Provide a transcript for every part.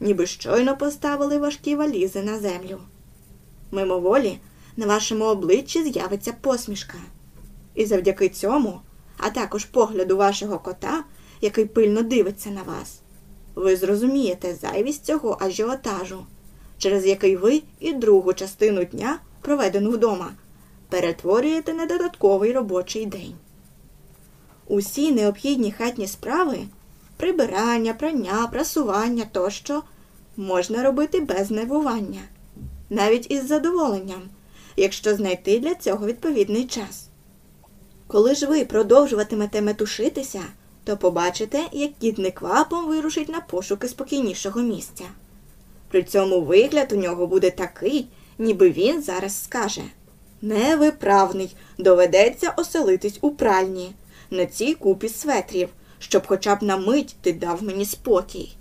ніби щойно поставили важкі валізи на землю. Мимоволі на вашому обличчі з'явиться посмішка. І завдяки цьому, а також погляду вашого кота, який пильно дивиться на вас, ви зрозумієте зайвість цього ажіотажу, через який ви і другу частину дня, проведену вдома, перетворюєте на додатковий робочий день. Усі необхідні хатні справи прибирання, прання, прасування тощо можна робити без нервування, навіть із задоволенням, якщо знайти для цього відповідний час. Коли ж ви продовжуватимете метушитися, то побачите, як кіт неквапом вирушить на пошуки спокійнішого місця. При цьому вигляд у нього буде такий, ніби він зараз скаже Невиправний, доведеться оселитись у пральні, на цій купі светрів, щоб хоча б на мить ти дав мені спокій.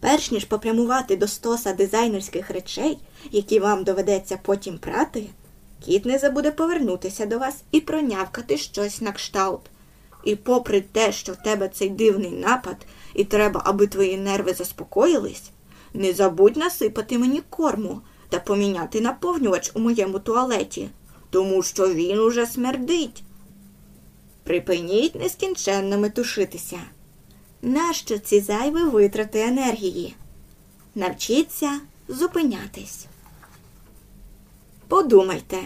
Перш ніж попрямувати до стоса дизайнерських речей, які вам доведеться потім прати, кіт не забуде повернутися до вас і пронявкати щось на кшталт. І попри те, що в тебе цей дивний напад, і треба, аби твої нерви заспокоїлись, не забудь насипати мені корму та поміняти наповнювач у моєму туалеті, тому що він уже смердить. Припиніть нескінченно метушитися. Нащо ці зайві витрати енергії? Навчіться зупинятись. Подумайте.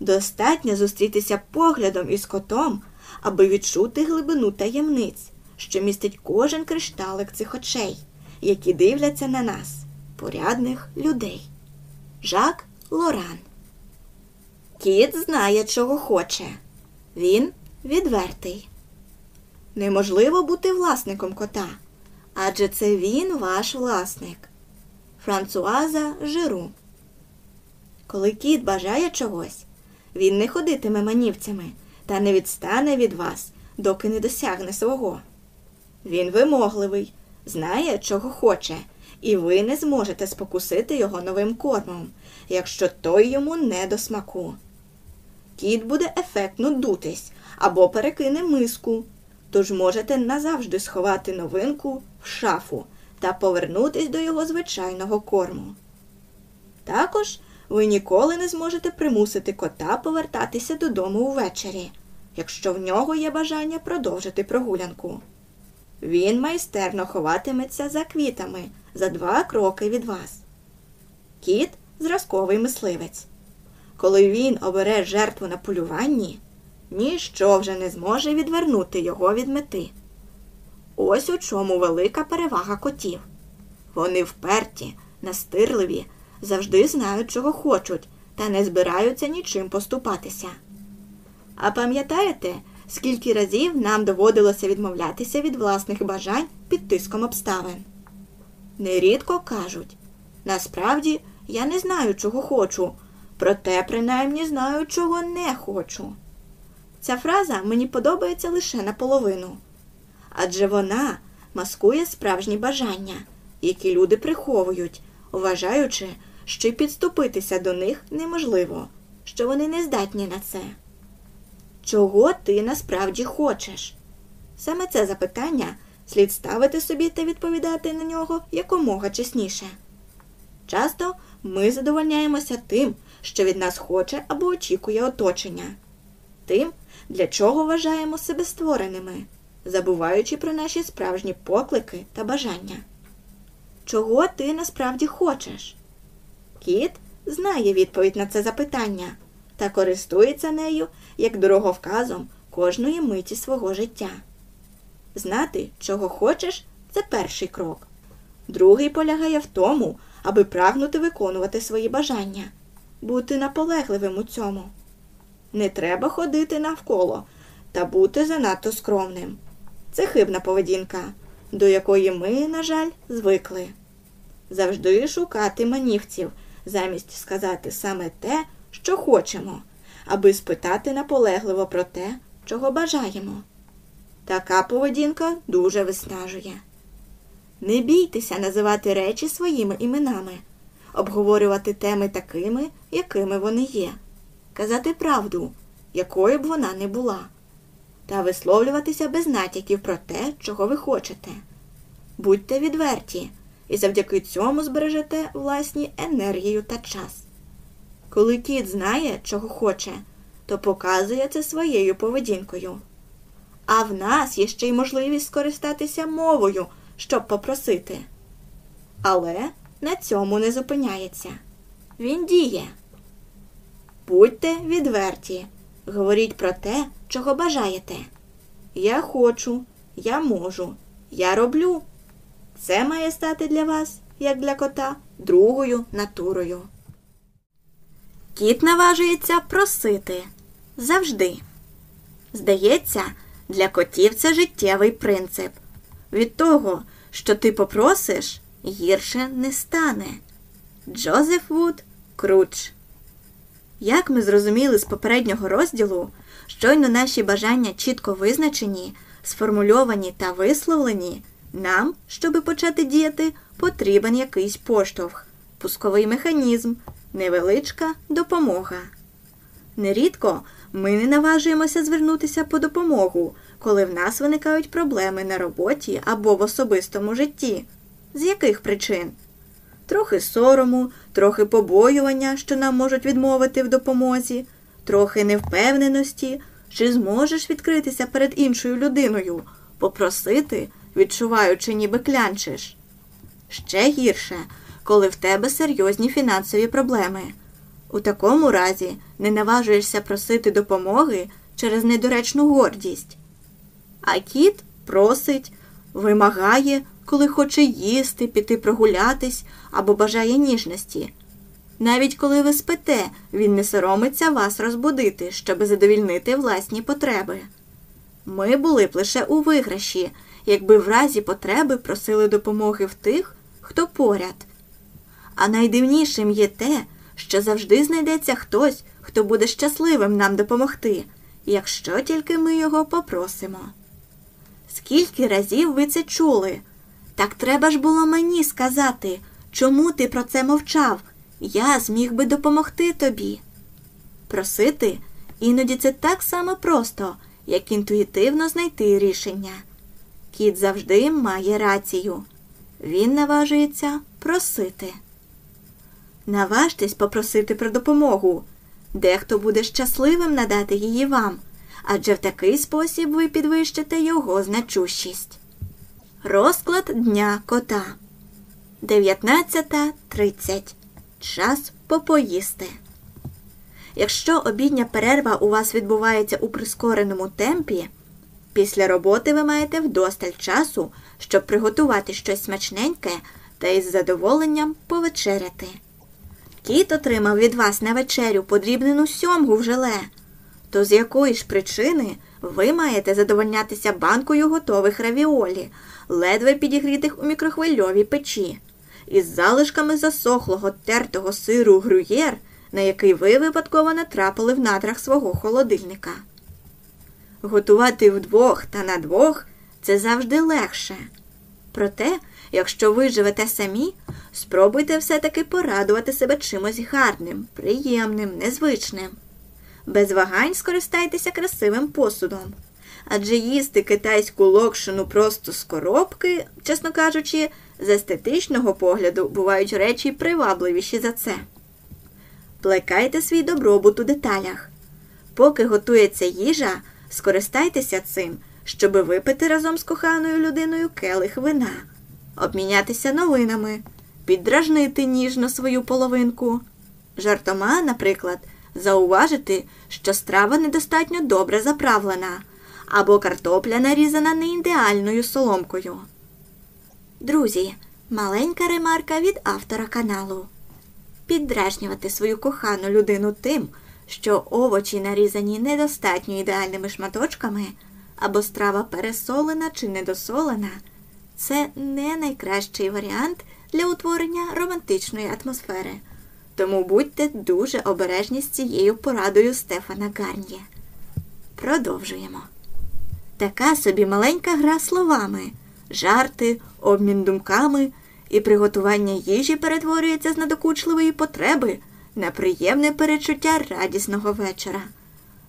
Достатньо зустрітися поглядом із котом, аби відчути глибину таємниць, що містить кожен кришталик цих очей, які дивляться на нас, порядних людей. Жак Лоран. Кіт знає, чого хоче. Він відвертий. Неможливо бути власником кота, адже це він ваш власник. Франсуаза Жиру. Коли кіт бажає чогось, він не ходитиме манівцями та не відстане від вас, доки не досягне свого. Він вимогливий, знає, чого хоче, і ви не зможете спокусити його новим кормом, якщо той йому не до смаку. Кіт буде ефектно дутись або перекине миску, тож можете назавжди сховати новинку в шафу та повернутись до його звичайного корму. Також ви ніколи не зможете примусити кота повертатися додому ввечері, якщо в нього є бажання продовжити прогулянку. Він майстерно ховатиметься за квітами за два кроки від вас. Кіт зразковий мисливець. Коли він обере жертву на полюванні, ніщо вже не зможе відвернути його від мети. Ось у чому велика перевага котів. Вони вперті, настирливі, завжди знають, чого хочуть, та не збираються нічим поступатися. А пам'ятаєте, скільки разів нам доводилося відмовлятися від власних бажань під тиском обставин? Нерідко кажуть насправді я не знаю, чого хочу, проте принаймні знаю, чого не хочу. Ця фраза мені подобається лише наполовину, адже вона маскує справжні бажання, які люди приховують, вважаючи, що й підступитися до них неможливо, що вони не здатні на це. Чого ти насправді хочеш? Саме це запитання слід ставити собі та відповідати на нього якомога чесніше. Часто ми задовольняємося тим, що від нас хоче або очікує оточення, тим, для чого вважаємо себе створеними, забуваючи про наші справжні поклики та бажання. Чого ти насправді хочеш? Кіт знає відповідь на це запитання та користується нею як дороговказом кожної миті свого життя. Знати, чого хочеш, це перший крок. Другий полягає в тому, аби прагнути виконувати свої бажання, бути наполегливим у цьому. Не треба ходити навколо та бути занадто скромним. Це хибна поведінка, до якої ми, на жаль, звикли. Завжди шукати манівців, замість сказати саме те, що хочемо, аби спитати наполегливо про те, чого бажаємо. Така поведінка дуже виснажує. Не бійтеся називати речі своїми іменами, обговорювати теми такими, якими вони є, казати правду, якою б вона не була, та висловлюватися без натяків про те, чого ви хочете. Будьте відверті і завдяки цьому збережете власні енергію та час. Коли кіт знає, чого хоче, то показує це своєю поведінкою. А в нас є ще й можливість скористатися мовою, щоб попросити. Але на цьому не зупиняється. Він діє. Будьте відверті, говоріть про те, чого бажаєте. Я хочу, я можу, я роблю. Це має стати для вас, як для кота, другою натурою. Кіт наважується просити завжди. Здається, для котів це життєвий принцип. Від того, що ти попросиш, гірше не стане. Джозеф Вуд Круч. Як ми зрозуміли з попереднього розділу, щойно наші бажання чітко визначені, сформульовані та висловлені, нам, щоби почати діяти, потрібен якийсь поштовх, пусковий механізм, невеличка допомога. Нерідко ми не наважуємося звернутися по допомогу, коли в нас виникають проблеми на роботі або в особистому житті. З яких причин? Трохи сорому, трохи побоювання, що нам можуть відмовити в допомозі, трохи невпевненості, чи зможеш відкритися перед іншою людиною, попросити, відчуваючи, ніби клянчиш. Ще гірше, коли в тебе серйозні фінансові проблеми. У такому разі не наважуєшся просити допомоги через недоречну гордість. А кіт просить, вимагає, коли хоче їсти, піти прогулятись або бажає ніжності. Навіть коли ви спите, він не соромиться вас розбудити, щоби задовільнити власні потреби. Ми були б лише у виграші, якби в разі потреби просили допомоги в тих, хто поряд. А найдивнішим є те, що завжди знайдеться хтось, хто буде щасливим нам допомогти, якщо тільки ми його попросимо. Скільки разів ви це чули? Так треба ж було мені сказати, чому ти про це мовчав? Я зміг би допомогти тобі. Просити іноді це так само просто, як інтуїтивно знайти рішення. Кіт завжди має рацію. Він наважується просити. Наважтесь попросити про допомогу. Дехто буде щасливим надати її вам, адже в такий спосіб ви підвищите його значущість. Розклад дня кота 19.30. Час попоїсти. Якщо обідня перерва у вас відбувається у прискореному темпі, після роботи ви маєте вдосталь часу, щоб приготувати щось смачненьке та із задоволенням повечеряти. Кіт отримав від вас на вечерю подрібнену сьомгу в желе, то з якої ж причини ви маєте задовольнятися банкою готових равіолі, ледве підігрітих у мікрохвильовій печі, із залишками засохлого тертого сиру грюєр, на який ви випадково натрапили в надрах свого холодильника. Готувати вдвох та на двох це завжди легше. Проте, якщо ви живете самі, спробуйте все-таки порадувати себе чимось гарним, приємним, незвичним. Без вагань скористайтеся красивим посудом. Адже їсти китайську локшину просто з коробки, чесно кажучи, з естетичного погляду бувають речі привабливіші за це. Плекайте свій добробут у деталях. Поки готується їжа, скористайтеся цим, щоби випити разом з коханою людиною келих вина, обмінятися новинами, піддражнити ніжно свою половинку. Жартома, наприклад, зауважити, що страва недостатньо добре заправлена, або картопля нарізана не ідеальною соломкою. Друзі, маленька ремарка від автора каналу. Піддражнювати свою кохану людину тим, що овочі нарізані недостатньо ідеальними шматочками, або страва пересолена чи недосолена, це не найкращий варіант для утворення романтичної атмосфери. Тому будьте дуже обережні з цією порадою Стефана Гарнє. Продовжуємо. Така собі маленька гра словами, жарти, обмін думками і приготування їжі перетворюється з надокучливої потреби на приємне перечуття радісного вечора,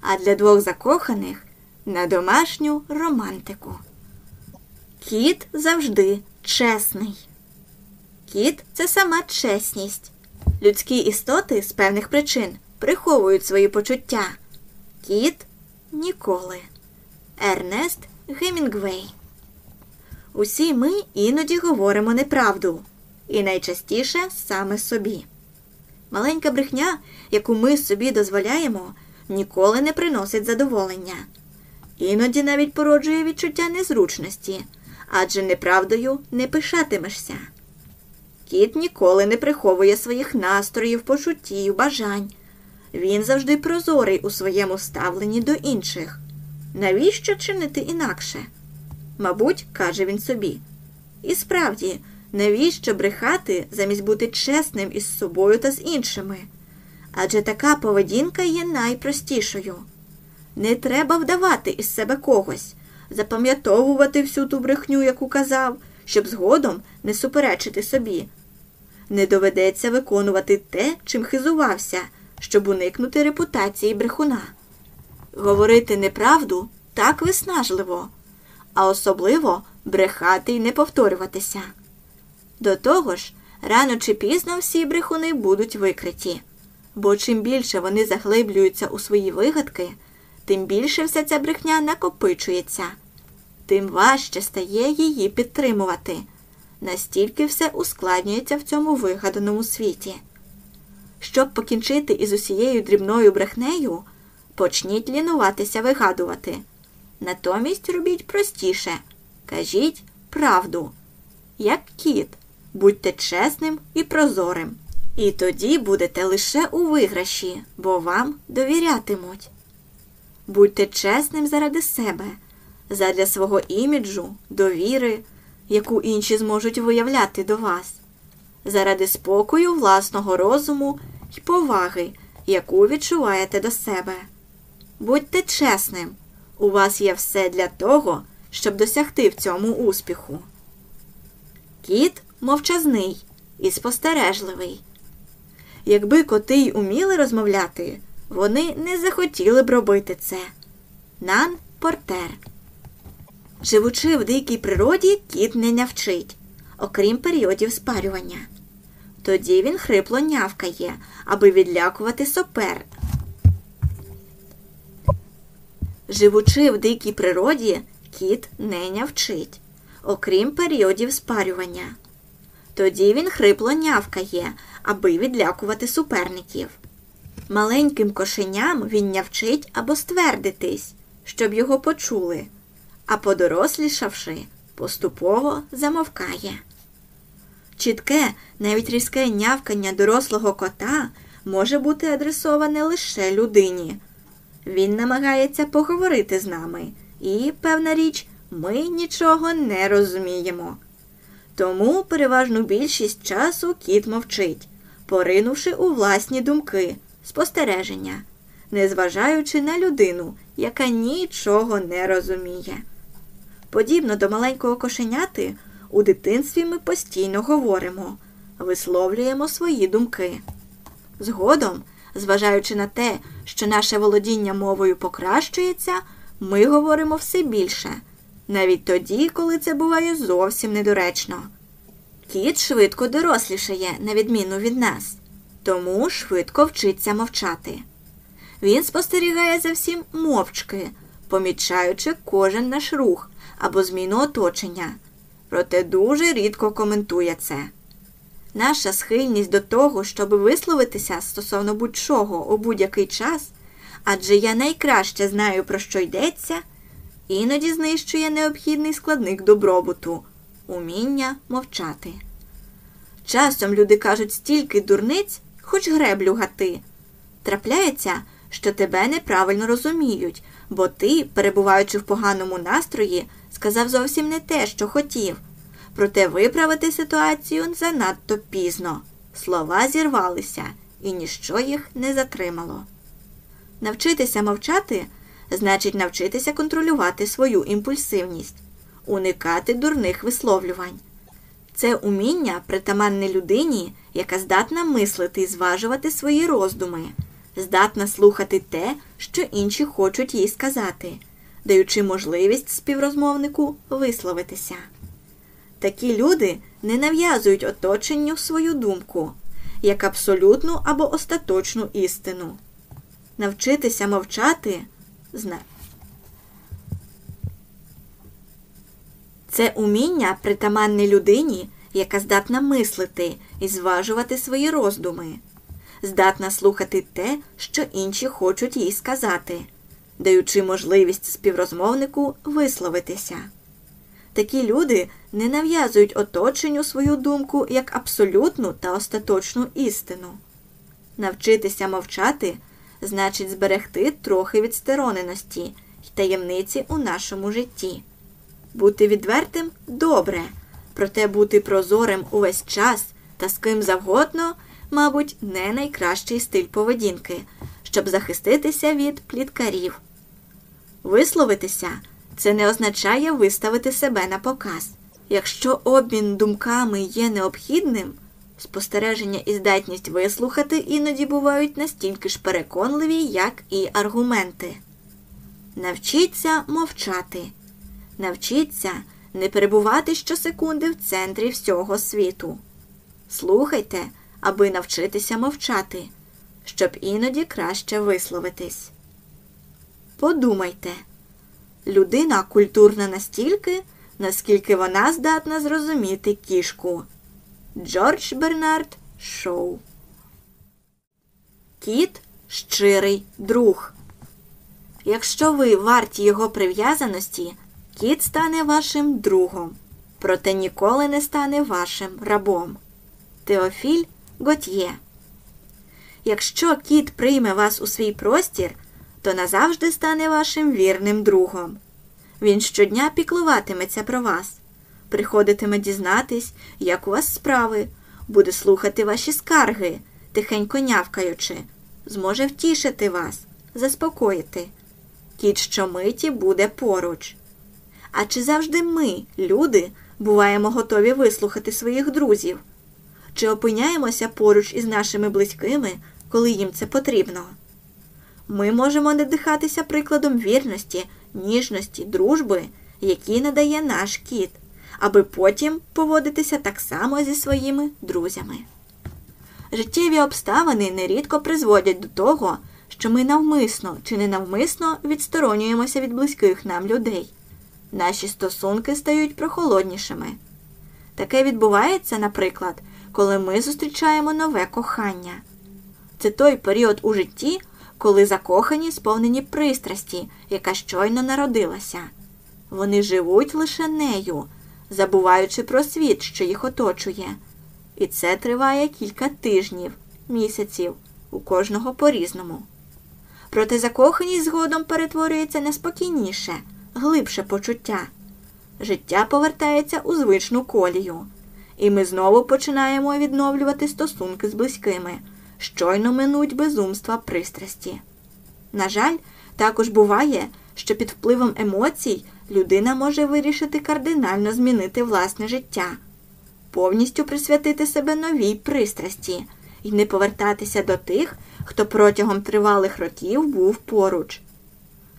а для двох закоханих на домашню романтику. Кіт завжди чесний. Кіт це сама чесність. Людські істоти з певних причин приховують свої почуття. Кіт ніколи. Ернест Гемінгвей. Усі ми іноді говоримо неправду, і найчастіше саме собі. Маленька брехня, яку ми собі дозволяємо, ніколи не приносить задоволення. Іноді навіть породжує відчуття незручності, адже неправдою не пишатимешся. Кіт ніколи не приховує своїх настроїв, почуттів, бажань. Він завжди прозорий у своєму ставленні до інших. Навіщо чинити інакше? Мабуть, каже він собі. І справді, навіщо брехати замість бути чесним із собою та з іншими? Адже така поведінка є найпростішою. Не треба вдавати із себе когось, запам'ятовувати всю ту брехню, яку казав, щоб згодом не суперечити собі. Не доведеться виконувати те, чим хизувався, щоб уникнути репутації брехуна. Говорити неправду так виснажливо, а особливо брехати й не повторюватися. До того ж, рано чи пізно всі брехуни будуть викриті, бо чим більше вони заглиблюються у свої вигадки, тим більше вся ця брехня накопичується, тим важче стає її підтримувати. Настільки все ускладнюється в цьому вигаданому світі. Щоб покінчити із усією дрібною брехнею, почніть лінуватися вигадувати. Натомість робіть простіше кажіть правду. Як кіт, будьте чесним і прозорим. І тоді будете лише у виграші, бо вам довірятимуть. Будьте чесним заради себе, задля свого іміджу, довіри, яку інші зможуть виявляти до вас, заради спокою власного розуму і поваги, яку відчуваєте до себе. Будьте чесним, у вас є все для того, щоб досягти в цьому успіху. Кіт мовчазний і спостережливий. Якби коти й уміли розмовляти, вони не захотіли б робити це. Нан Портер. Живучи в дикій природі, кіт не нявчить, окрім періодів спарювання. Тоді він хрипло нявкає, аби відлякувати сопер. Живучи в дикій природі, кіт не нявчить, окрім періодів спарювання. Тоді він хрипло нявкає, аби відлякувати суперників. Маленьким кошеням він нявчить або ствердитись, щоб його почули, а подорослішавши, поступово замовкає. Чітке, навіть різке нявкання дорослого кота може бути адресоване лише людині. Він намагається поговорити з нами, і, певна річ, ми нічого не розуміємо. Тому переважну більшість часу кіт мовчить, поринувши у власні думки, спостереження, незважаючи на людину, яка нічого не розуміє. Подібно до маленького кошеняти, у дитинстві ми постійно говоримо, висловлюємо свої думки. Згодом, зважаючи на те, що наше володіння мовою покращується, ми говоримо все більше, навіть тоді, коли це буває зовсім недоречно. Кіт швидко дорослішає, на відміну від нас, тому швидко вчиться мовчати. Він спостерігає за всім мовчки, помічаючи кожен наш рух або зміну оточення, проте дуже рідко коментує це. Наша схильність до того, щоб висловитися стосовно будь-чого у будь-який час, адже я найкраще знаю, про що йдеться, іноді знищує необхідний складник добробуту уміння мовчати. Часом люди кажуть стільки дурниць, хоч греблю гати. Трапляється, що тебе неправильно розуміють, бо ти, перебуваючи в поганому настрої, сказав зовсім не те, що хотів. Проте виправити ситуацію занадто пізно. Слова зірвалися, і ніщо їх не затримало. Навчитися мовчати значить навчитися контролювати свою імпульсивність, уникати дурних висловлювань. Це уміння притаманне людині, яка здатна мислити і зважувати свої роздуми, здатна слухати те, що інші хочуть їй сказати, даючи можливість співрозмовнику висловитися. Такі люди не нав'язують оточенню свою думку як абсолютну або остаточну істину. Навчитися мовчати зна. Це уміння притаманне людині, яка здатна мислити і зважувати свої роздуми, здатна слухати те, що інші хочуть їй сказати, даючи можливість співрозмовнику висловитися. Такі люди не нав'язують оточенню свою думку як абсолютну та остаточну істину. Навчитися мовчати значить зберегти трохи відстороненості й таємниці у нашому житті. Бути відвертим добре, проте бути прозорим увесь час та з ким завгодно, мабуть, не найкращий стиль поведінки, щоб захиститися від пліткарів. Висловитися це не означає виставити себе на показ. Якщо обмін думками є необхідним, спостереження і здатність вислухати іноді бувають настільки ж переконливі, як і аргументи. Навчіться мовчати, навчіться не перебувати щосекунди в центрі всього світу. Слухайте, аби навчитися мовчати, щоб іноді краще висловитись. Подумайте людина культурна настільки, наскільки вона здатна зрозуміти кішку. Джордж Бернард Шоу. Кіт щирий друг. Якщо ви варті його прив'язаності, кіт стане вашим другом, проте ніколи не стане вашим рабом. Теофіль Готьє. Якщо кіт прийме вас у свій простір, то назавжди стане вашим вірним другом. Він щодня піклуватиметься про вас, приходитиме дізнатись, як у вас справи, буде слухати ваші скарги, тихенько нявкаючи, зможе втішити вас, заспокоїти. Кіт щомиті буде поруч. А чи завжди ми, люди, буваємо готові вислухати своїх друзів? Чи опиняємося поруч із нашими близькими, коли їм це потрібно? Ми можемо надихатися прикладом вірності, ніжності, дружби, які надає наш кіт, аби потім поводитися так само зі своїми друзями. Життєві обставини нерідко призводять до того, що ми навмисно чи ненавмисно відсторонюємося від близьких нам людей. Наші стосунки стають прохолоднішими. Таке відбувається, наприклад, коли ми зустрічаємо нове кохання. Це той період у житті, коли закохані сповнені пристрасті, яка щойно народилася. Вони живуть лише нею, забуваючи про світ, що їх оточує. І це триває кілька тижнів, місяців, у кожного по різному. Проте закоханість згодом перетворюється на спокійніше, глибше почуття. Життя повертається у звичну колію, і ми знову починаємо відновлювати стосунки з близькими щойно минуть безумства пристрасті. На жаль, також буває, що під впливом емоцій людина може вирішити кардинально змінити власне життя, повністю присвятити себе новій пристрасті і не повертатися до тих, хто протягом тривалих років був поруч.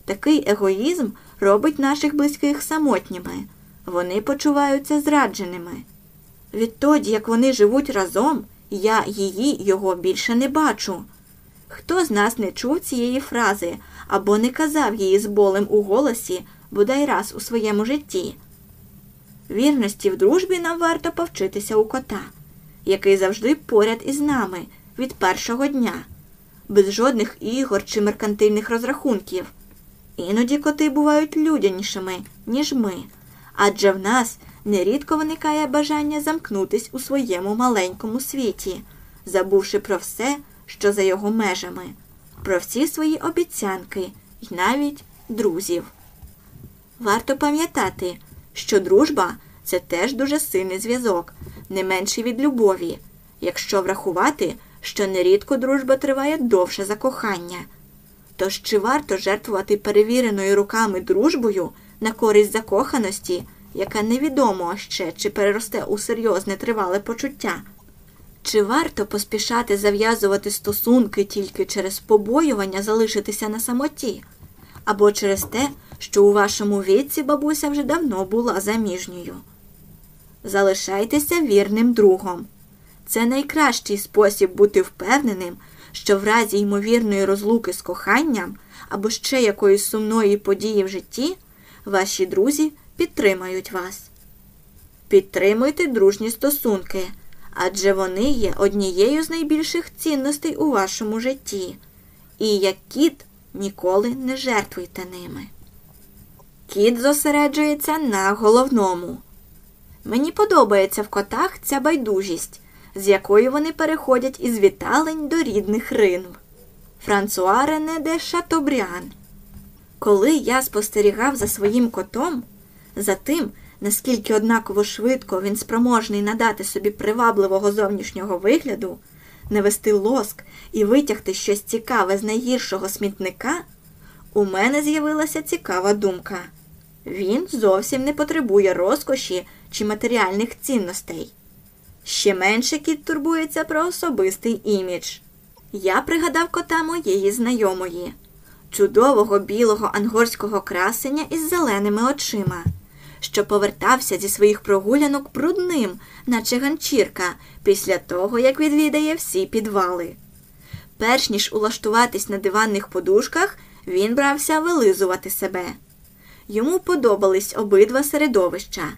Такий егоїзм робить наших близьких самотніми, вони почуваються зрадженими. Відтоді, як вони живуть разом, я її його більше не бачу. Хто з нас не чув цієї фрази або не казав її з болем у голосі бодай раз у своєму житті? Вірності в дружбі нам варто повчитися у кота, який завжди поряд із нами від першого дня, без жодних ігор чи меркантильних розрахунків. Іноді коти бувають людянішими, ніж ми, адже в нас нерідко виникає бажання замкнутись у своєму маленькому світі, забувши про все, що за його межами, про всі свої обіцянки і навіть друзів. Варто пам'ятати, що дружба це теж дуже сильний зв'язок, не менший від любові, якщо врахувати, що нерідко дружба триває довше за кохання. Тож чи варто жертвувати перевіреною руками дружбою на користь закоханості, яка невідомо ще чи переросте у серйозне тривале почуття. Чи варто поспішати зав'язувати стосунки тільки через побоювання залишитися на самоті, або через те, що у вашому віці бабуся вже давно була заміжньою? залишайтеся вірним другом. Це найкращий спосіб бути впевненим, що в разі ймовірної розлуки з коханням або ще якоїсь сумної події в житті ваші друзі підтримають вас. Підтримуйте дружні стосунки, адже вони є однією з найбільших цінностей у вашому житті. І як кіт ніколи не жертвуйте ними. Кіт зосереджується на головному. Мені подобається в котах ця байдужість, з якою вони переходять із віталень до рідних ринв. Франсуа Рене де Шатобріан. Коли я спостерігав за своїм котом, за тим, наскільки однаково швидко він спроможний надати собі привабливого зовнішнього вигляду, навести лоск і витягти щось цікаве з найгіршого смітника, у мене з'явилася цікава думка. Він зовсім не потребує розкоші чи матеріальних цінностей. Ще менше кіт турбується про особистий імідж. Я пригадав кота моєї знайомої, чудового білого ангорського красення із зеленими очима, що повертався зі своїх прогулянок брудним, наче ганчірка, після того, як відвідає всі підвали. Перш ніж улаштуватись на диванних подушках, він брався вилизувати себе. Йому подобались обидва середовища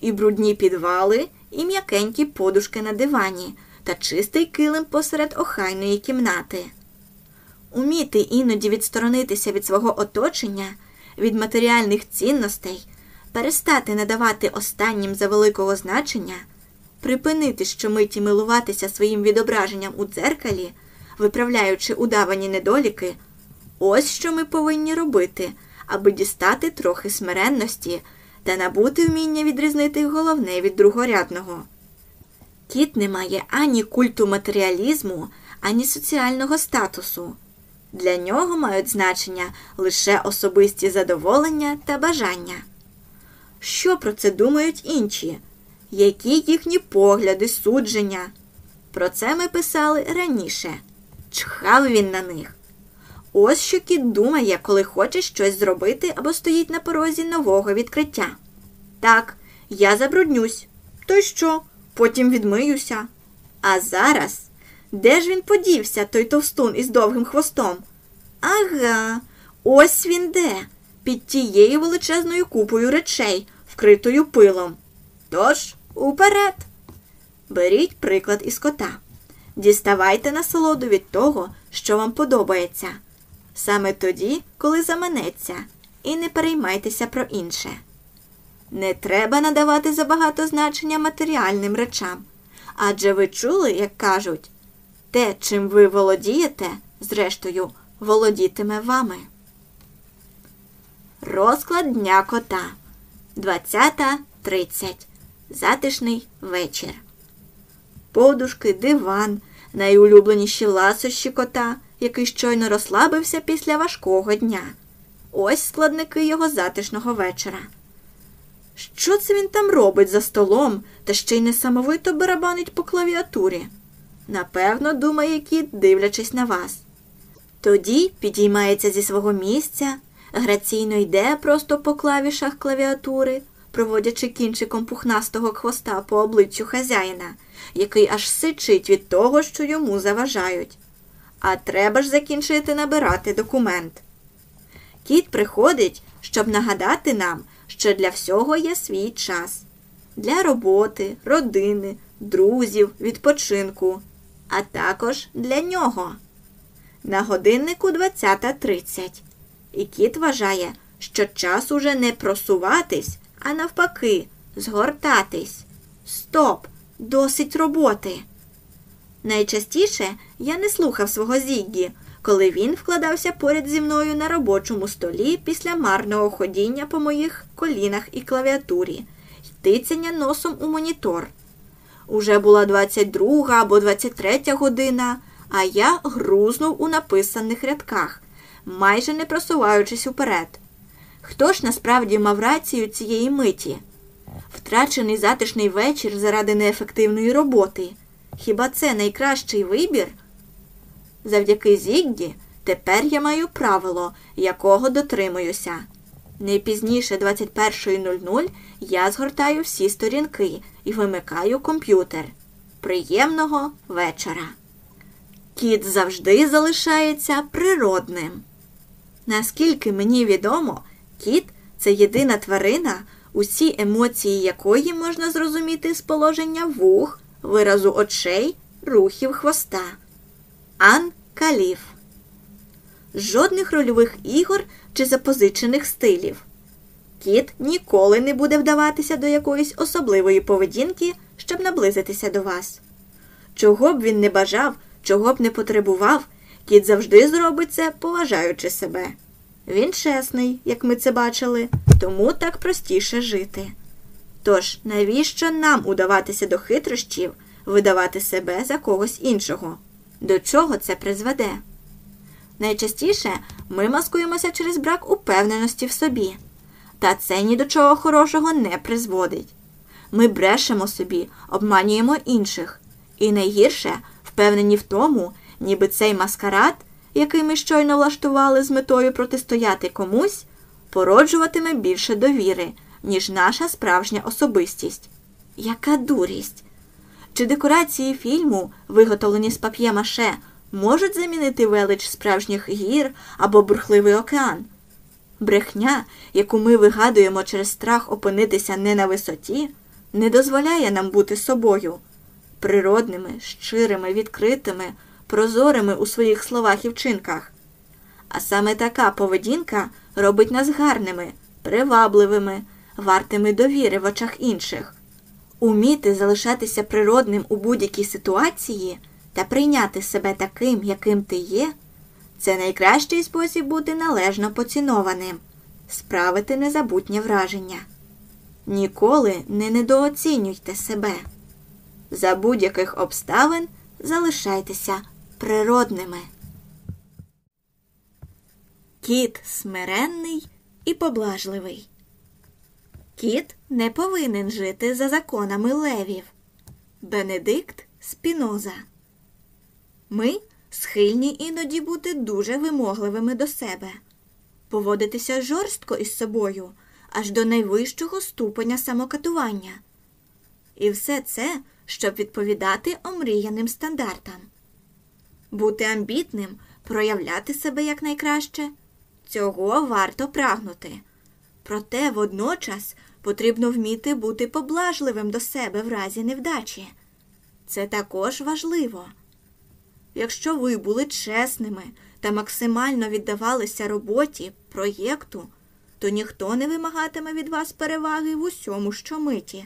і брудні підвали, і м'якенькі подушки на дивані та чистий килим посеред охайної кімнати. Уміти іноді відсторонитися від свого оточення, від матеріальних цінностей, перестати надавати останнім за великого значення, припинити щомиті милуватися своїм відображенням у дзеркалі, виправляючи удавані недоліки. Ось що ми повинні робити, аби дістати трохи смиренності та набути вміння відрізнити головне від другорядного. Кіт не має ані культу матеріалізму, ані соціального статусу. Для нього мають значення лише особисті задоволення та бажання. Що про це думають інші? Які їхні погляди, судження? Про це ми писали раніше. Чхав він на них. Ось що кіт думає, коли хоче щось зробити або стоїть на порозі нового відкриття. Так, я забруднюсь. То й що? Потім відмиюся. А зараз де ж він подівся, той товстун із довгим хвостом? Ага, ось він де, під тією величезною купою речей, вкритою пилом. Тож, уперед. Беріть приклад із кота. Діставайте насолоду від того, що вам подобається. Саме тоді, коли заманеться, і не переймайтеся про інше. Не треба надавати забагато значення матеріальним речам. Адже ви чули, як кажуть, те, чим ви володієте, зрештою, володітиме вами. Розклад дня кота 20.30. Затишний вечір. Подушки, диван, найулюбленіші ласощі кота, який щойно розслабився після важкого дня. Ось складники його затишного вечора. Що це він там робить за столом та ще й несамовито барабанить по клавіатурі? Напевно, думає кіт, дивлячись на вас. Тоді підіймається зі свого місця, граційно йде просто по клавішах клавіатури, проводячи кінчиком пухнастого хвоста по обличчю хазяїна, який аж сичить від того, що йому заважають. А треба ж закінчити набирати документ. Кіт приходить, щоб нагадати нам, що для всього є свій час для роботи, родини, друзів, відпочинку, а також для нього. На годиннику 20.30. І кіт вважає, що час уже не просуватись, а навпаки, згортатись. Стоп! Досить роботи. Найчастіше я не слухав свого Зіггі, коли він вкладався поряд зі мною на робочому столі після марного ходіння по моїх колінах і клавіатурі, й тицяння носом у монітор. Уже була 22 або 23 година, а я грузнув у написаних рядках, майже не просуваючись уперед. Хто ж насправді мав рацію цієї миті? Втрачений затишний вечір заради неефективної роботи. Хіба це найкращий вибір? Завдяки Зігді тепер я маю правило, якого дотримуюся. Не пізніше 21.00 я згортаю всі сторінки і вимикаю комп'ютер. Приємного вечора. Кіт завжди залишається природним. Наскільки мені відомо, кіт це єдина тварина, усі емоції якої можна зрозуміти з положення вух, виразу очей, рухів хвоста. Ан Каліф. Жодних рольових ігор чи запозичених стилів. Кіт ніколи не буде вдаватися до якоїсь особливої поведінки, щоб наблизитися до вас. Чого б він не бажав, чого б не потребував, кіт завжди зробить це, поважаючи себе. Він чесний, як ми це бачили, тому так простіше жити. Тож, навіщо нам удаватися до хитрощів, видавати себе за когось іншого? До чого це призведе? Найчастіше ми маскуємося через брак упевненості в собі. Та це ні до чого хорошого не призводить. Ми брешемо собі, обманюємо інших, і найгірше впевнені в тому, ніби цей маскарад, який ми щойно влаштували з метою протистояти комусь, породжуватиме більше довіри, ніж наша справжня особистість. Яка дурість! Чи декорації фільму, виготовлені з пап'є-маше, можуть замінити велич справжніх гір або бурхливий океан? Брехня, яку ми вигадуємо через страх опинитися не на висоті, не дозволяє нам бути собою, природними, щирими, відкритими, прозорими у своїх словах і вчинках. А саме така поведінка робить нас гарними, привабливими, вартими довіри в очах інших. Уміти залишатися природним у будь-якій ситуації та прийняти себе таким, яким ти є, це найкращий спосіб бути належно поцінованим, справити незабутнє враження. Ніколи не недооцінюйте себе. За будь-яких обставин залишайтеся природними. Кіт смиренний і поблажливий. Кіт не повинен жити за законами левів. Бенедикт Спіноза. Ми схильні іноді бути дуже вимогливими до себе, поводитися жорстко із собою аж до найвищого ступеня самокатування. І все це, щоб відповідати омріяним стандартам. Бути амбітним, проявляти себе якнайкраще цього варто прагнути. Проте водночас потрібно вміти бути поблажливим до себе в разі невдачі. Це також важливо. Якщо ви були чесними та максимально віддавалися роботі, проєкту, то ніхто не вимагатиме від вас переваги в усьому щомиті,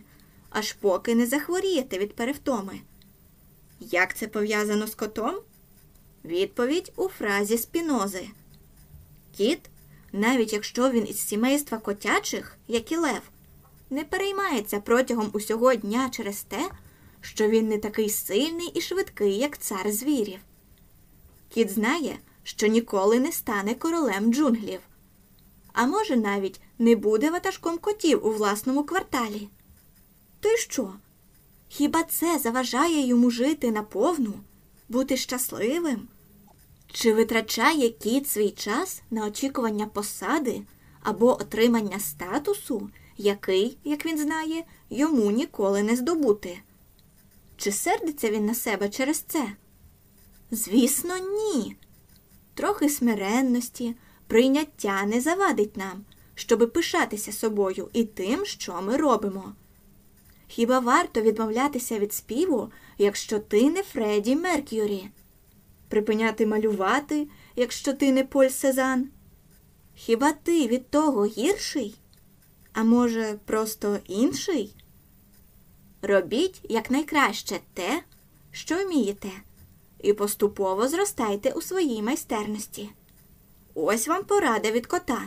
аж поки не захворієте від перевтоми. Як це пов'язано з котом? Відповідь у фразі спінози. Кіт, навіть якщо він із сімейства котячих, як і лев, не переймається протягом усього дня через те, що він не такий сильний і швидкий, як цар звірів. Кіт знає, що ніколи не стане королем джунглів, а може, навіть не буде ватажком котів у власному кварталі. То й що? Хіба це заважає йому жити наповну, бути щасливим? Чи витрачає кіт свій час на очікування посади або отримання статусу, який, як він знає, йому ніколи не здобути? Чи сердиться він на себе через це? Звісно, ні. Трохи смиренності, прийняття не завадить нам, щоби пишатися собою і тим, що ми робимо. Хіба варто відмовлятися від співу, якщо ти не Фредді Мерк'юрі? Припиняти малювати, якщо ти не Поль Сезан? Хіба ти від того гірший? А може, просто інший? Робіть якнайкраще те, що вмієте, і поступово зростайте у своїй майстерності. Ось вам порада від кота.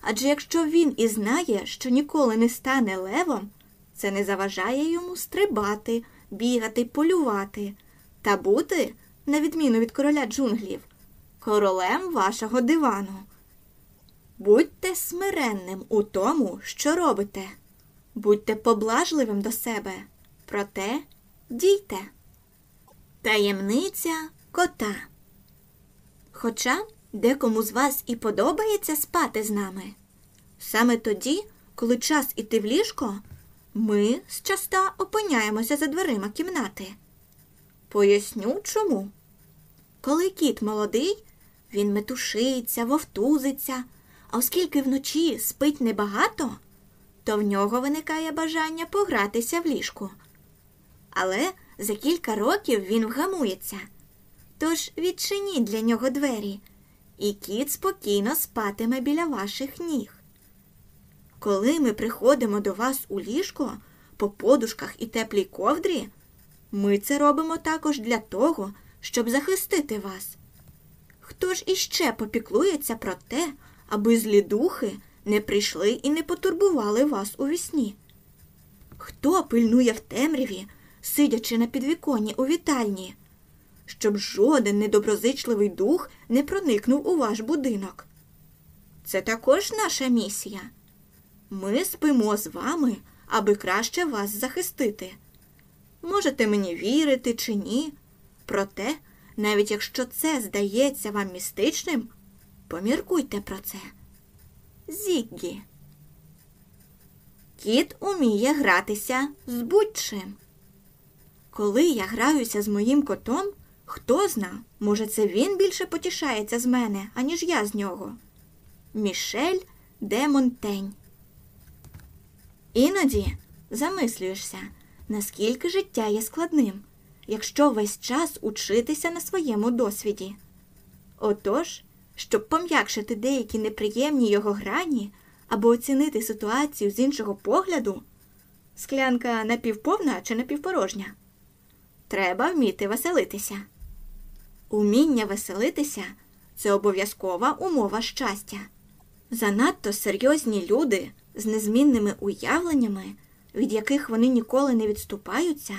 Адже якщо він і знає, що ніколи не стане левом, це не заважає йому стрибати, бігати, полювати та бути, на відміну від короля джунглів, королем вашого дивану. Будьте смиренним у тому, що робите. Будьте поблажливим до себе, проте дійте. Таємниця кота. Хоча декому з вас і подобається спати з нами, Саме тоді, коли час іти в ліжко, ми зчаста опиняємося за дверима кімнати. Поясню чому. Коли кіт молодий, він метушиться, вовтузиться, а оскільки вночі спить небагато, то в нього виникає бажання погратися в ліжку. Але за кілька років він вгамується. Тож відчиніть для нього двері, і кіт спокійно спатиме біля ваших ніг. Коли ми приходимо до вас у ліжко по подушках і теплій ковдрі, ми це робимо також для того, щоб захистити вас. Хто ж іще попіклується про те, аби злі духи не прийшли і не потурбували вас у вісні? Хто пильнує в темряві, сидячи на підвіконні у вітальні, щоб жоден недоброзичливий дух не проникнув у ваш будинок? Це також наша місія. Ми спимо з вами, аби краще вас захистити. Можете мені вірити чи ні. Проте, навіть якщо це здається вам містичним, поміркуйте про це. Зіггі. Кіт уміє гратися з будь-чим. Коли я граюся з моїм котом, хто зна, може, це він більше потішається з мене, аніж я з нього. Мішель де Монтень. Іноді замислюєшся, наскільки життя є складним, якщо весь час учитися на своєму досвіді. Отож, щоб пом'якшити деякі неприємні його грані або оцінити ситуацію з іншого погляду, склянка напівповна чи напівпорожня, треба вміти веселитися. Уміння веселитися це обов'язкова умова щастя. Занадто серйозні люди з незмінними уявленнями, від яких вони ніколи не відступаються,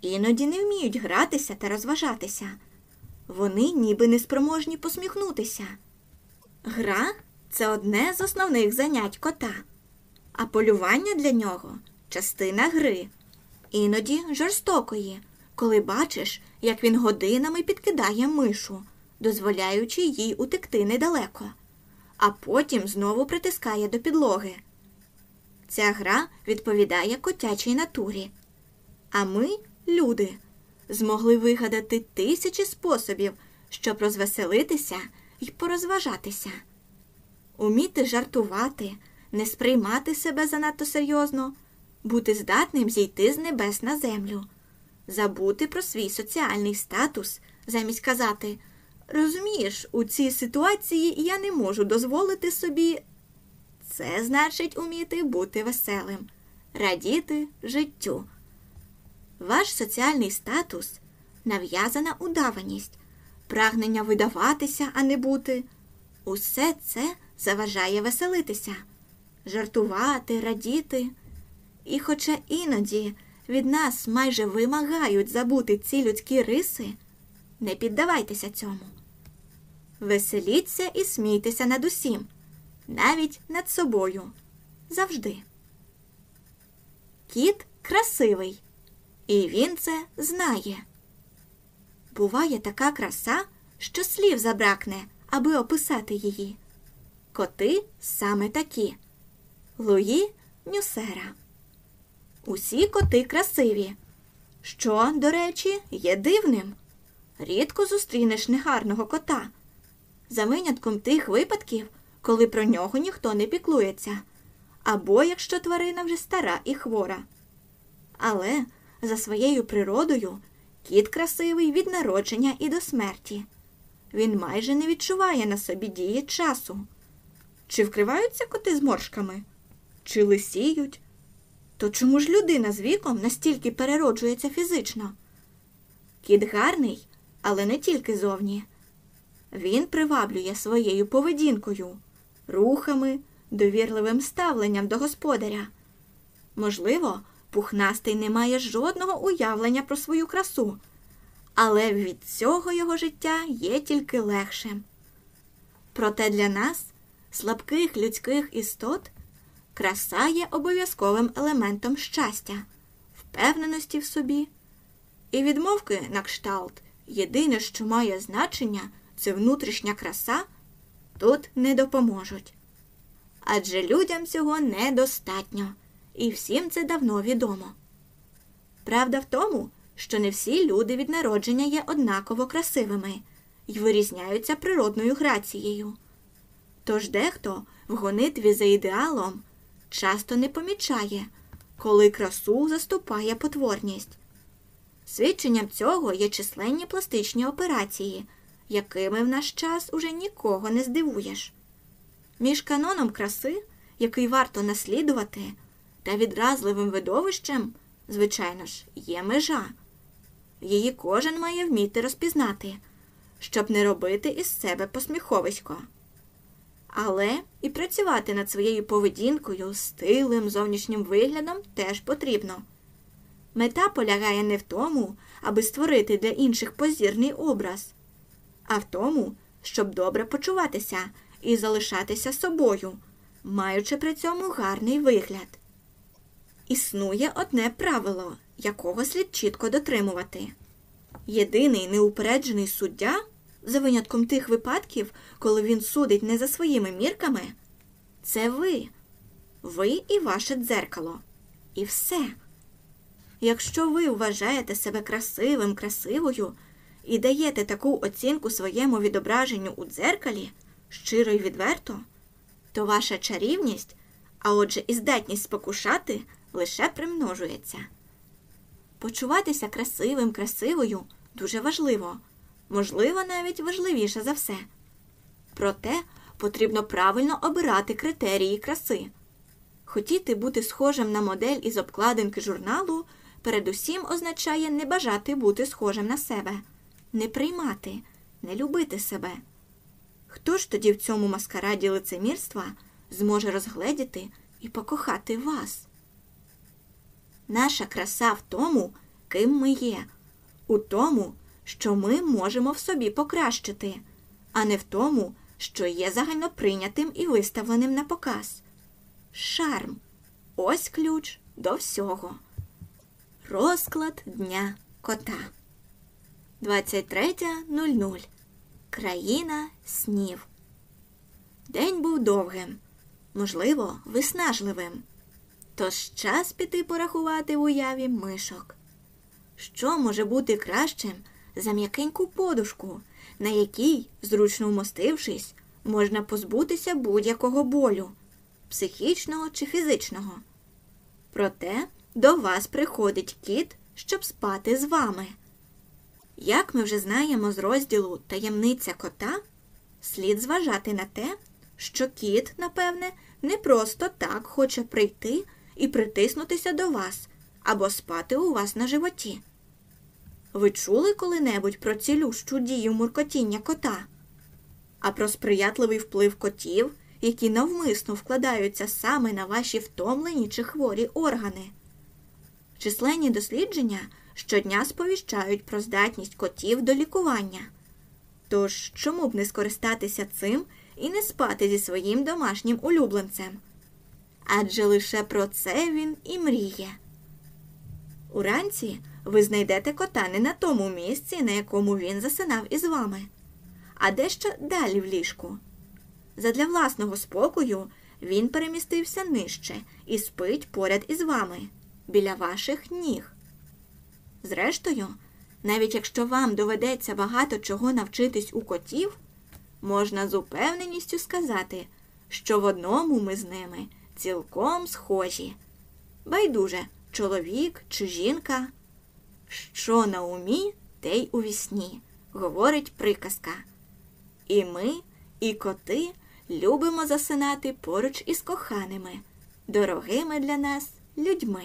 іноді не вміють гратися та розважатися. Вони ніби неспроможні посміхнутися. Гра це одне з основних занять кота, а полювання для нього частина гри, іноді жорстокої, коли бачиш, як він годинами підкидає мишу, дозволяючи їй утекти недалеко, а потім знову притискає до підлоги. Ця гра відповідає котячій натурі. А ми, люди, змогли вигадати тисячі способів, щоб розвеселитися і порозважатися. Уміти жартувати, не сприймати себе занадто серйозно, бути здатним зійти з небес на землю, забути про свій соціальний статус, замість казати Розумієш, у цій ситуації я не можу дозволити собі. Це значить уміти бути веселим, радіти життю. Ваш соціальний статус нав'язана удаваність, прагнення видаватися, а не бути. Усе це заважає веселитися, жартувати, радіти. І, хоча іноді від нас майже вимагають забути ці людські риси, не піддавайтеся цьому. Веселіться і смійтеся над усім, навіть над собою. Завжди. Кіт красивий, і він це знає. Буває така краса, що слів забракне, аби описати її. Коти саме такі. Луї Нюсера. Усі коти красиві. Що, до речі, є дивним. Рідко зустрінеш негарного кота. За винятком тих випадків, коли про нього ніхто не піклується, або якщо тварина вже стара і хвора. Але за своєю природою кіт красивий від народження і до смерті. Він майже не відчуває на собі дії часу. Чи вкриваються коти зморшками? Чи лисіють? То чому ж людина з віком настільки перероджується фізично? Кіт гарний, але не тільки зовні. Він приваблює своєю поведінкою, рухами, довірливим ставленням до господаря. Можливо, пухнастий не має жодного уявлення про свою красу, але від цього його життя є тільки легшим. Проте для нас, слабких людських істот, краса є обов'язковим елементом щастя, впевненості в собі. І відмовки на кшталт єдине, що має значення, це внутрішня краса, тут не допоможуть. адже людям цього недостатньо, і всім це давно відомо. Правда в тому, що не всі люди від народження є однаково красивими і вирізняються природною грацією. Тож дехто в гонитві за ідеалом часто не помічає, коли красу заступає потворність. Свідченням цього є численні пластичні операції, якими в наш час уже нікого не здивуєш. Між каноном краси, який варто наслідувати, та відразливим видовищем, звичайно ж, є межа. Її кожен має вміти розпізнати, щоб не робити із себе посміховисько. Але і працювати над своєю поведінкою, стилем, зовнішнім виглядом теж потрібно. Мета полягає не в тому, аби створити для інших позірний образ, а в тому, щоб добре почуватися і залишатися собою, маючи при цьому гарний вигляд. Існує одне правило, якого слід чітко дотримувати. Єдиний неупереджений суддя, за винятком тих випадків, коли він судить не за своїми мірками, це ви, ви і ваше дзеркало. І все. Якщо ви вважаєте себе красивим, красивою і даєте таку оцінку своєму відображенню у дзеркалі, щиро й відверто, то ваша чарівність, а отже, і здатність спокушати лише примножується. Почуватися красивим, красивою дуже важливо, можливо, навіть важливіше за все. Проте потрібно правильно обирати критерії краси. Хотіти бути схожим на модель із обкладинки журналу передусім означає не бажати бути схожим на себе, не приймати, не любити себе. Хто ж тоді в цьому маскараді лицемірства зможе розгледіти і покохати вас? Наша краса в тому, ким ми є, у тому, що ми можемо в собі покращити, а не в тому, що є загальноприйнятим і виставленим на показ. Шарм ось ключ до всього. Розклад дня кота 23.00. Країна снів. День був довгим, можливо, виснажливим. Тож час піти порахувати в уяві мишок. Що може бути кращим за м'якеньку подушку, на якій, зручно вмостившись, можна позбутися будь-якого болю, психічного чи фізичного? Проте до вас приходить кіт, щоб спати з вами. Як ми вже знаємо з розділу Таємниця кота, слід зважати на те, що кіт, напевне, не просто так хоче прийти і притиснутися до вас або спати у вас на животі. Ви чули коли-небудь про цілющу дію муркотіння кота? А про сприятливий вплив котів, які навмисно вкладаються саме на ваші втомлені чи хворі органи? Численні дослідження щодня сповіщають про здатність котів до лікування. Тож, чому б не скористатися цим і не спати зі своїм домашнім улюбленцем? Адже лише про це він і мріє. Уранці ви знайдете кота не на тому місці, на якому він засинав із вами, а дещо далі в ліжку. Задля власного спокою він перемістився нижче і спить поряд із вами, біля ваших ніг. Зрештою, навіть якщо вам доведеться багато чого навчитись у котів, можна з упевненістю сказати, що в одному ми з ними цілком схожі. Байдуже, чоловік чи жінка. Що на умі, те й у вісні, говорить приказка. І ми, і коти любимо засинати поруч із коханими, дорогими для нас людьми.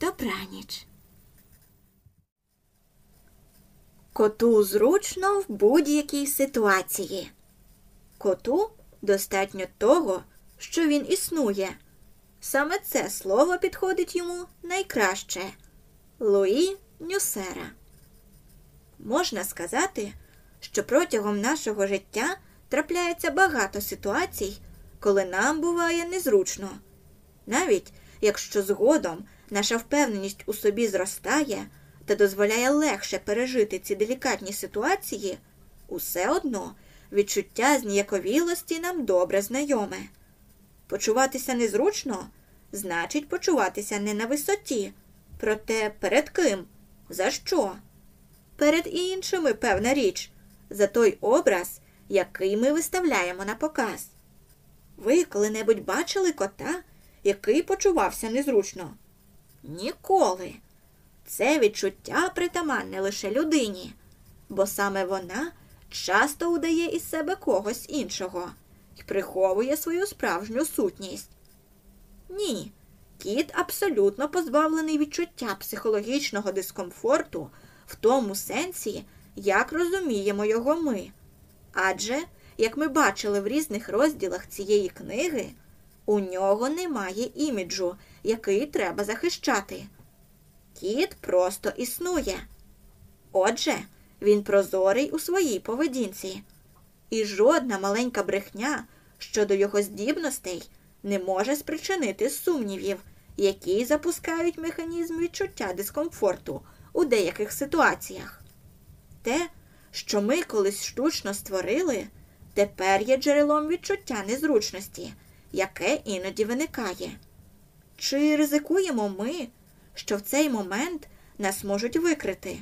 Добраніч. Коту зручно в будь-якій ситуації. Коту достатньо того, що він існує. Саме це слово підходить йому найкраще Луї Нюсера. Можна сказати, що протягом нашого життя трапляється багато ситуацій, коли нам буває незручно. Навіть якщо згодом наша впевненість у собі зростає та дозволяє легше пережити ці делікатні ситуації, усе одно відчуття зніяковілості нам добре знайоме. Почуватися незручно значить почуватися не на висоті. Проте перед ким? За що? Перед іншими, певна річ, за той образ, який ми виставляємо на показ. Ви коли-небудь бачили кота, який почувався незручно? Ніколи. Це відчуття притаманне лише людині, бо саме вона часто удає із себе когось іншого і приховує свою справжню сутність. Ні, кіт абсолютно позбавлений відчуття психологічного дискомфорту в тому сенсі, як розуміємо його ми. Адже, як ми бачили в різних розділах цієї книги, у нього немає іміджу, який треба захищати. Кіт просто існує. Отже, він прозорий у своїй поведінці, і жодна маленька брехня щодо його здібностей не може спричинити сумнівів, які запускають механізм відчуття дискомфорту у деяких ситуаціях. Те, що ми колись штучно створили, тепер є джерелом відчуття незручності, яке іноді виникає. Чи ризикуємо ми, що в цей момент нас можуть викрити?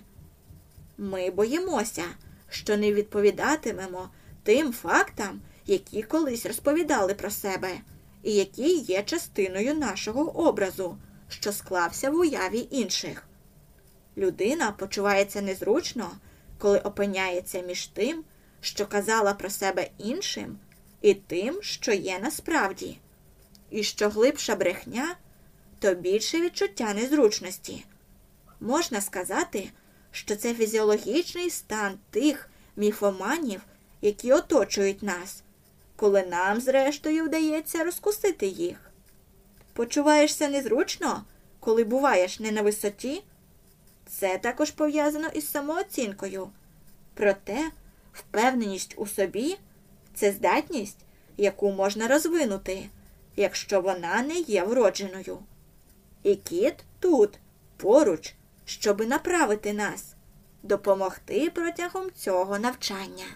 Ми боїмося, що не відповідатимемо тим фактам, які колись розповідали про себе, і які є частиною нашого образу, що склався в уяві інших. Людина почувається незручно, коли опиняється між тим, що казала про себе іншим, і тим, що є насправді. І що глибша брехня, то більше відчуття незручності. Можна сказати, що це фізіологічний стан тих міфоманів, які оточують нас, коли нам, зрештою, вдається розкусити їх. Почуваєшся незручно, коли буваєш не на висоті? Це також пов'язано із самооцінкою. Проте впевненість у собі це здатність, яку можна розвинути, якщо вона не є вродженою. І кіт тут, поруч, щоби направити нас, допомогти протягом цього навчання.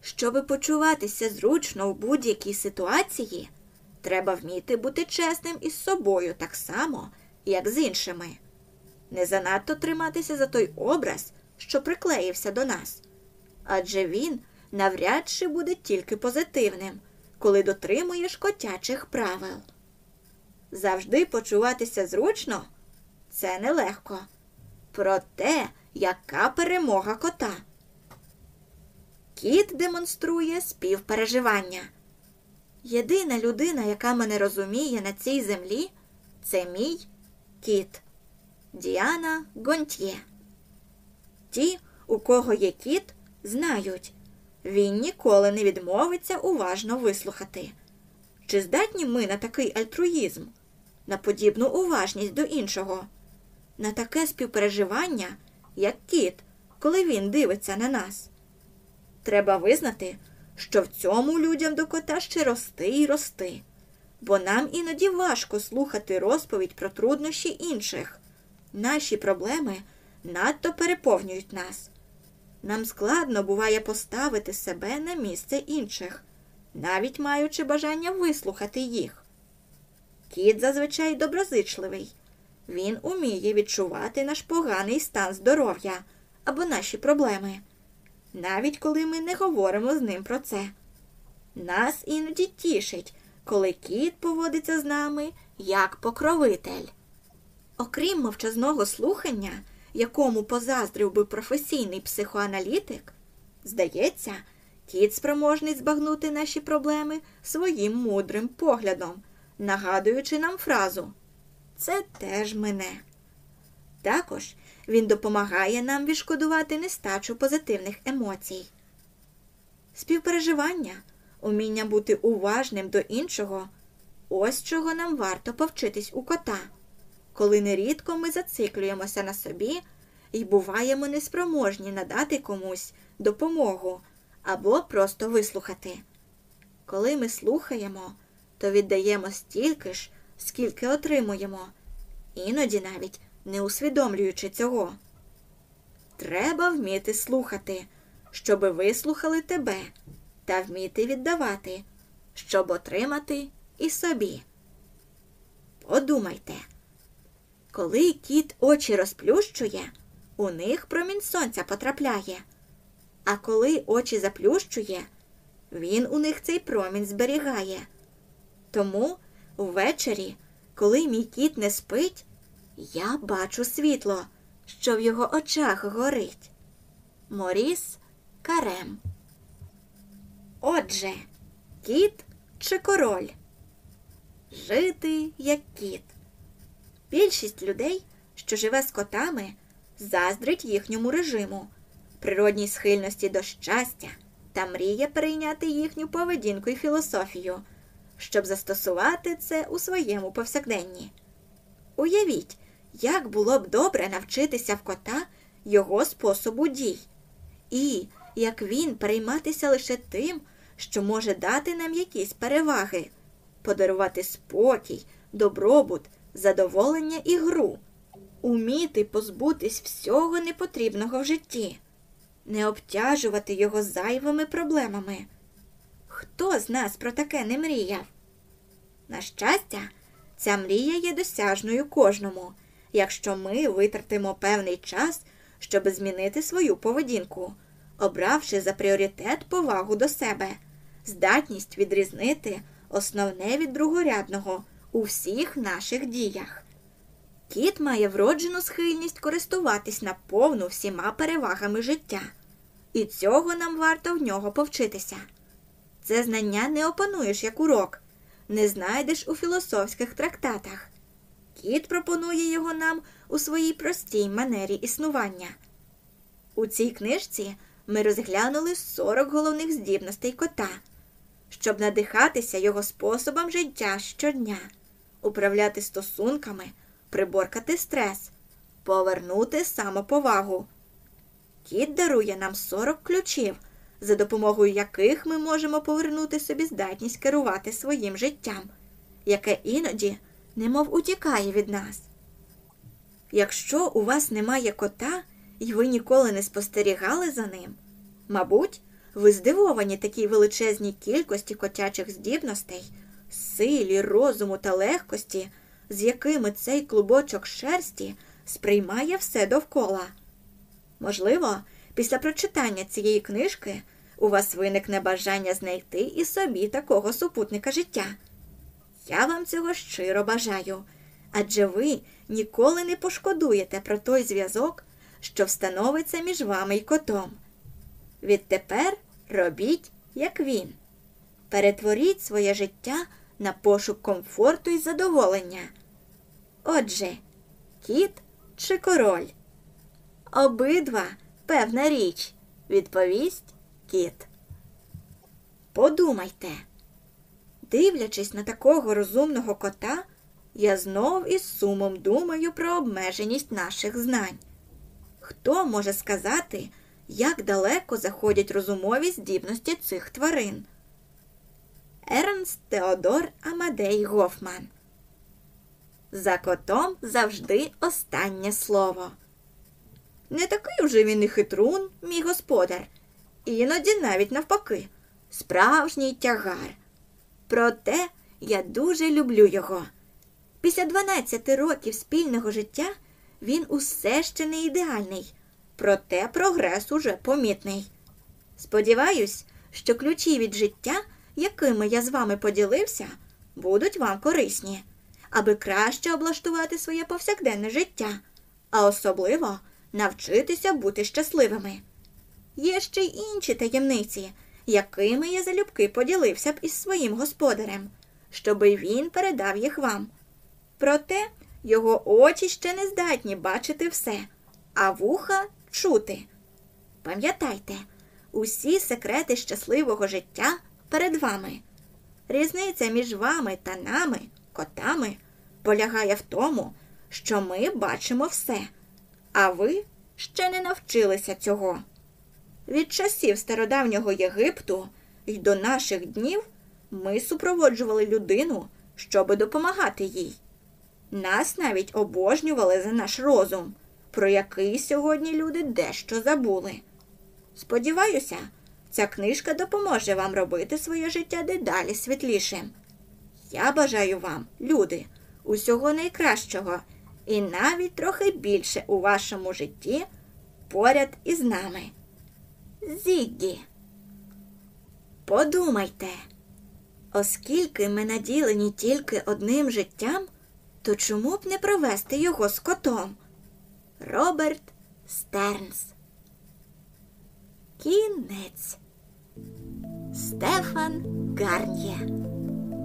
Щоби почуватися зручно в будь-якій ситуації, треба вміти бути чесним із собою так само, як з іншими. Не занадто триматися за той образ, що приклеївся до нас. Адже він навряд чи буде тільки позитивним, коли дотримуєш котячих правил. Завжди почуватися зручно це нелегко. Проте, яка перемога кота? Кіт демонструє співпереживання. Єдина людина, яка мене розуміє на цій землі, це мій кіт Діана Гонтьє. Ті, у кого є кіт, знають, він ніколи не відмовиться уважно вислухати. Чи здатні ми на такий альтруїзм, на подібну уважність до іншого, на таке співпереживання, як кіт, коли він дивиться на нас? Треба визнати, що в цьому людям до кота ще рости і рости, бо нам іноді важко слухати розповідь про труднощі інших. Наші проблеми надто переповнюють нас. Нам складно буває поставити себе на місце інших, навіть маючи бажання вислухати їх. Кіт зазвичай доброзичливий. Він уміє відчувати наш поганий стан здоров'я або наші проблеми, навіть коли ми не говоримо з ним про це. Нас іноді тішить, коли кіт поводиться з нами як покровитель. Окрім мовчазного слухання, якому позаздрив би професійний психоаналітик, здається, кіт спроможний збагнути наші проблеми своїм мудрим поглядом, нагадуючи нам фразу Це теж мене. Також він допомагає нам відшкодувати нестачу позитивних емоцій. Співпереживання, уміння бути уважним до іншого ось чого нам варто повчитись у кота коли нерідко ми зациклюємося на собі і буваємо неспроможні надати комусь допомогу або просто вислухати. Коли ми слухаємо, то віддаємо стільки ж, скільки отримуємо, іноді навіть не усвідомлюючи цього. Треба вміти слухати, щоби вислухали тебе, та вміти віддавати, щоб отримати і собі. Подумайте, коли кіт очі розплющує, у них промінь сонця потрапляє, а коли очі заплющує, він у них цей промінь зберігає. Тому ввечері, коли мій кіт не спить, я бачу світло, що в його очах горить. Моріс Карем. Отже, кіт чи король? Жити як кіт. Більшість людей, що живе з котами, заздрить їхньому режиму, природній схильності до щастя та мріє перейняти їхню поведінку і філософію, щоб застосувати це у своєму повсякденні. Уявіть, як було б добре навчитися в кота його способу дій, і як він перейматися лише тим, що може дати нам якісь переваги, подарувати спокій, добробут, задоволення і гру, уміти позбутись всього непотрібного в житті, не обтяжувати його зайвими проблемами. Хто з нас про таке не мріяв? На щастя, ця мрія є досяжною кожному, якщо ми витратимо певний час, щоб змінити свою поведінку, обравши за пріоритет повагу до себе, здатність відрізнити основне від другорядного у всіх наших діях. Кіт має вроджену схильність користуватись наповну всіма перевагами життя, і цього нам варто в нього повчитися. Це знання не опануєш як урок, не знайдеш у філософських трактатах. Кіт пропонує його нам у своїй простій манері існування. У цій книжці ми розглянули 40 головних здібностей кота, щоб надихатися його способом життя щодня, управляти стосунками, приборкати стрес, повернути самоповагу. Кіт дарує нам 40 ключів, за допомогою яких ми можемо повернути собі здатність керувати своїм життям, яке іноді немов утікає від нас. Якщо у вас немає кота і ви ніколи не спостерігали за ним, мабуть, ви здивовані такій величезній кількості котячих здібностей, силі, розуму та легкості, з якими цей клубочок шерсті сприймає все довкола. Можливо, після прочитання цієї книжки у вас виникне бажання знайти і собі такого супутника життя. Я вам цього щиро бажаю, адже ви ніколи не пошкодуєте про той зв'язок, що встановиться між вами і котом. Відтепер робіть, як він. Перетворіть своє життя на пошук комфорту і задоволення. Отже, кіт чи король? Обидва певна річ, відповість кіт. Подумайте. Дивлячись на такого розумного кота, я знов із сумом думаю про обмеженість наших знань. Хто може сказати, як далеко заходять розумові здібності цих тварин? Ернст Теодор Амадей Гофман. За котом завжди останнє слово. Не такий уже він і хитрун, мій господар, іноді навіть навпаки, справжній тягар. Проте я дуже люблю його. Після 12 років спільного життя він усе ще не ідеальний, проте прогрес уже помітний. Сподіваюсь, що ключі від життя, якими я з вами поділився, будуть вам корисні, аби краще облаштувати своє повсякденне життя, а особливо навчитися бути щасливими. Є ще й інші таємниці якими я залюбки поділився б із своїм господарем, щоби він передав їх вам. Проте його очі ще не здатні бачити все, а вуха чути. Пам'ятайте, усі секрети щасливого життя перед вами. Різниця між вами та нами, котами, полягає в тому, що ми бачимо все, а ви ще не навчилися цього. Від часів стародавнього Єгипту і до наших днів ми супроводжували людину, щоби допомагати їй. Нас навіть обожнювали за наш розум, про який сьогодні люди дещо забули. Сподіваюся, Ця книжка допоможе вам робити своє життя дедалі світлішим. Я бажаю вам, люди, усього найкращого і навіть трохи більше у вашому житті поряд із нами. Зіггі. Подумайте, оскільки ми наділені тільки одним життям, то чому б не провести його з котом? Роберт Стернс. Кінець. Стефан Гарнє.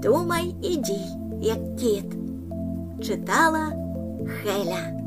Думай і дій, як кіт. Читала Хеля.